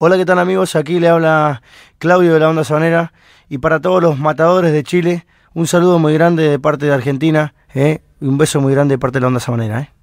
Hola, ¿qué tal amigos? Aquí le habla Claudio de la Onda Sabanera y para todos los matadores de Chile, un saludo muy grande de parte de Argentina ¿eh? y un beso muy grande de parte de la Onda Sabanera. ¿eh?